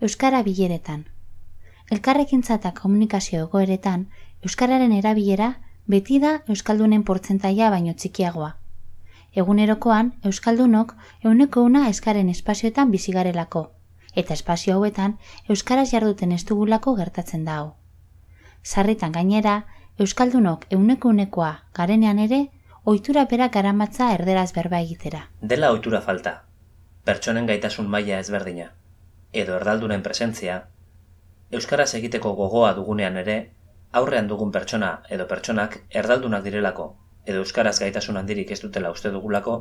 Euskara bileretan. Elkarrekintza eta komunikazio egoeretan, Euskararen erabilera beti da Euskaldunen portzentaia baino txikiagoa. Egunerokoan, Euskaldunok euneko una eskaren espazioetan bizigarelako, eta espazio hauetan Euskaraz jarduten ez dugulako gertatzen da hau. Sarritan gainera, Euskaldunok euneko unekoa garenean ere, ohitura berak garamatza erderaz berba egitera. Dela ohitura falta, pertsonen gaitasun maila ezberdina, edo erdaldunen presentzia, Euskaraz egiteko gogoa dugunean ere, aurrean dugun pertsona edo pertsonak erdaldunak direlako edo euskaraz gaitasun handirik ez dutela uste dugulako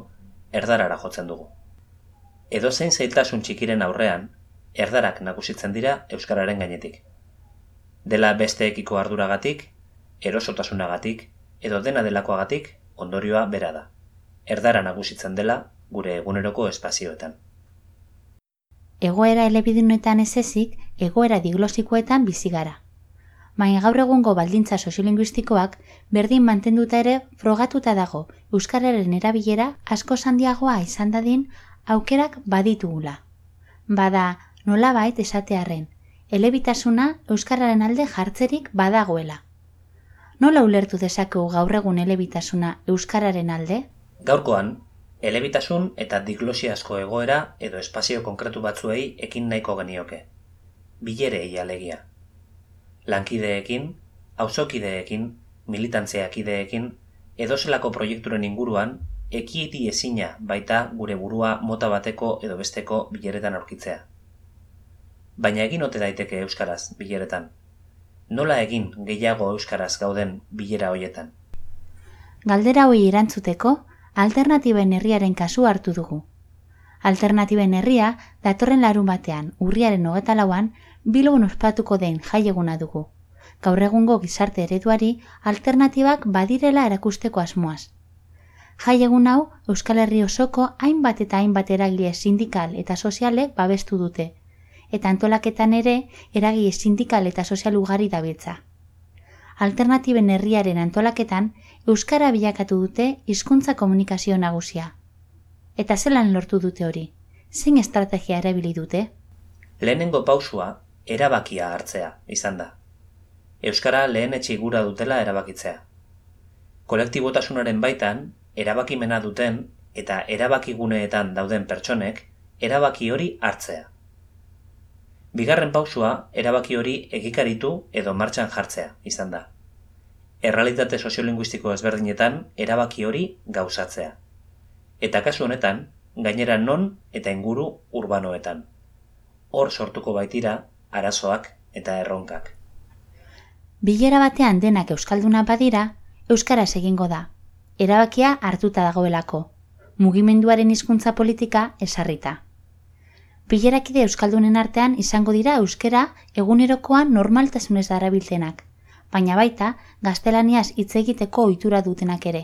erdarara jotzen dugu. Edo zein zailtasun txikiren aurrean, erdarak nagusitzen dira euskararen gainetik. Dela besteekiko arduragatik, erosotasunagatik edo dena delakoagatik ondorioa bera da. Erdara nagusitzen dela gure eguneroko espazioetan. Egoera elebidunetan ez ezik, egoera diglosikoetan bizi gara baina gaur egungo baldintza soziolinguistikoak berdin mantenduta ere frogatuta dago euskararen erabilera asko handiagoa izan dadin aukerak baditugula. Bada, nolabait esatearren, elebitasuna euskararen alde jartzerik badagoela. Nola ulertu dezakegu gaur egun elebitasuna euskararen alde? Gaurkoan, elebitasun eta diglosiasko egoera edo espazio konkretu batzuei ekin nahiko genioke. Bilerei alegia lankideekin, auzokideekin, militantzeakideekin, edozelako proiekturen inguruan, ekieti ezina baita gure burua mota bateko edo besteko bileretan aurkitzea. Baina egin ote daiteke euskaraz bileretan. Nola egin gehiago euskaraz gauden bilera hoietan? Galdera hoi erantzuteko, alternatiben herriaren kasu hartu dugu. Alternatiben herria datorren larun batean, urriaren hogeta lauan, Bilbon ospatuko den jaieguna dugu. Gaur egungo gizarte ereduari alternatibak badirela erakusteko asmoaz. Jaiegun hau Euskal Herri osoko hainbat eta hainbat eragile sindikal eta sozialek babestu dute, eta antolaketan ere eragile sindikal eta sozial ugari dabiltza. Alternatiben herriaren antolaketan Euskara bilakatu dute hizkuntza komunikazio nagusia. Eta zelan lortu dute hori? Zein estrategia erabili dute? Lehenengo pausua erabakia hartzea izan da. Euskara lehen etxe gura dutela erabakitzea. Kolektibotasunaren baitan, erabakimena duten eta erabakiguneetan dauden pertsonek erabaki hori hartzea. Bigarren pausua erabaki hori egikaritu edo martxan jartzea izan da. Errealitate soziolinguistiko ezberdinetan erabaki hori gauzatzea. Eta kasu honetan, gainera non eta inguru urbanoetan. Hor sortuko baitira arazoak eta erronkak. Bilera batean denak euskalduna badira, euskaraz egingo da. Erabakia hartuta dagoelako. Mugimenduaren hizkuntza politika esarrita. Bilerakide euskaldunen artean izango dira euskera egunerokoan normaltasunez darabiltenak, baina baita gaztelaniaz hitz egiteko ohitura dutenak ere.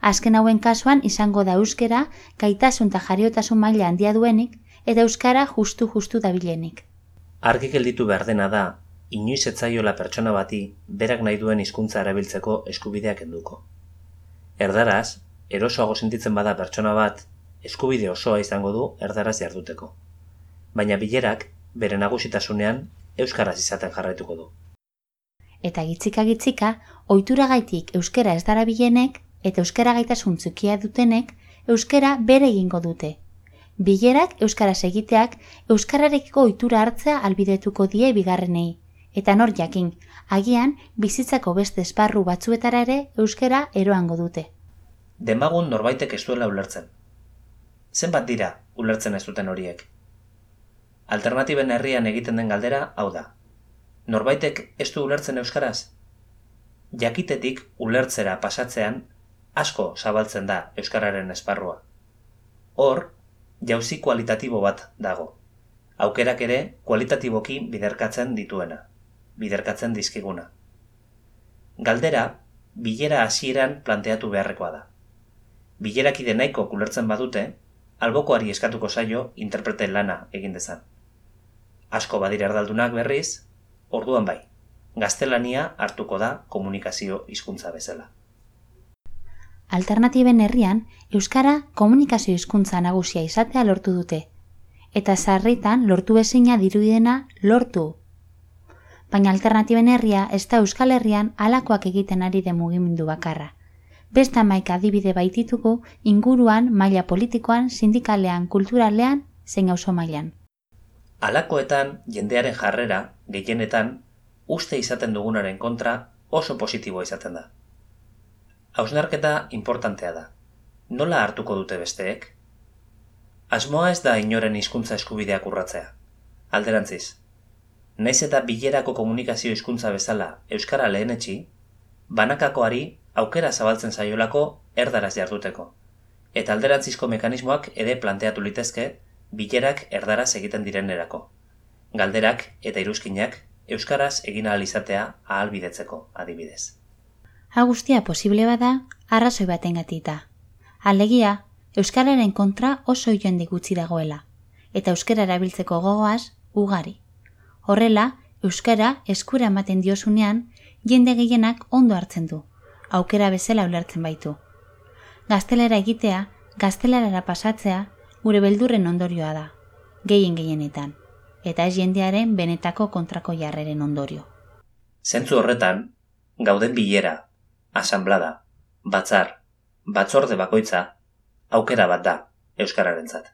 Azken hauen kasuan izango da euskera gaitasun eta jariotasun maila handia duenik eta euskara justu-justu dabilenik. Argi gelditu behar dena da, inoiz etzaiola pertsona bati berak nahi duen hizkuntza erabiltzeko eskubideak enduko. Erdaraz, erosoago sentitzen bada pertsona bat, eskubide osoa izango du erdaraz jarduteko. Baina bilerak, bere nagusitasunean, euskaraz izaten jarraituko du. Eta gitzika gitzika, ohitura gaitik euskera ez dara bilenek, eta euskara gaitasun txukia dutenek, euskara bere egingo dute, Bilerak euskaraz egiteak euskararekiko ohitura hartzea albidetuko die bigarrenei eta nor jakin, agian bizitzako beste esparru batzuetara ere euskara eroango dute. Demagun norbaitek ez duela ulertzen. Zenbat dira ulertzen ez duten horiek? Alternatiben herrian egiten den galdera hau da. Norbaitek ez du ulertzen euskaraz? Jakitetik ulertzera pasatzean asko zabaltzen da euskararen esparrua. Hor, jauzi kualitatibo bat dago. Aukerak ere kualitatiboki biderkatzen dituena, biderkatzen dizkiguna. Galdera, bilera hasieran planteatu beharrekoa da. Bilerakide nahiko kulertzen badute, albokoari eskatuko zaio interprete lana egin dezan. Asko badira erdaldunak berriz, orduan bai, gaztelania hartuko da komunikazio hizkuntza bezala alternatiben herrian euskara komunikazio hizkuntza nagusia izatea lortu dute eta sarritan lortu ezina dirudiena lortu. Baina alternatiben herria ez da Euskal Herrian alakoak egiten ari de mugimendu bakarra. Besta maika adibide baitituko inguruan, maila politikoan, sindikalean, kulturalean, zein oso mailan. Alakoetan jendearen jarrera, gehienetan, uste izaten dugunaren kontra oso positiboa izaten da. Hausnarketa importantea da. Nola hartuko dute besteek? Asmoa ez da inoren hizkuntza eskubideak urratzea. Alderantziz, naiz eta bilerako komunikazio hizkuntza bezala euskara lehenetsi, banakakoari aukera zabaltzen zaiolako erdaraz jarduteko. Eta alderantzizko mekanismoak ere planteatu litezke bilerak erdaraz egiten direnerako. Galderak eta iruzkinak euskaraz egin ahal izatea ahalbidetzeko adibidez. Ha guztia posible bada, arrazoi baten gatita. Alegia, euskararen kontra oso joan gutxi dagoela, eta euskara erabiltzeko gogoaz ugari. Horrela, euskara eskura ematen diosunean, jende gehienak ondo hartzen du, aukera bezala ulertzen baitu. Gaztelera egitea, gaztelara pasatzea, gure beldurren ondorioa da, gehien gehienetan eta ez jendearen benetako kontrako jarreren ondorio. Zentzu horretan, gauden bilera, asanblada, batzar, batzorde bakoitza, aukera bat da Euskararentzat.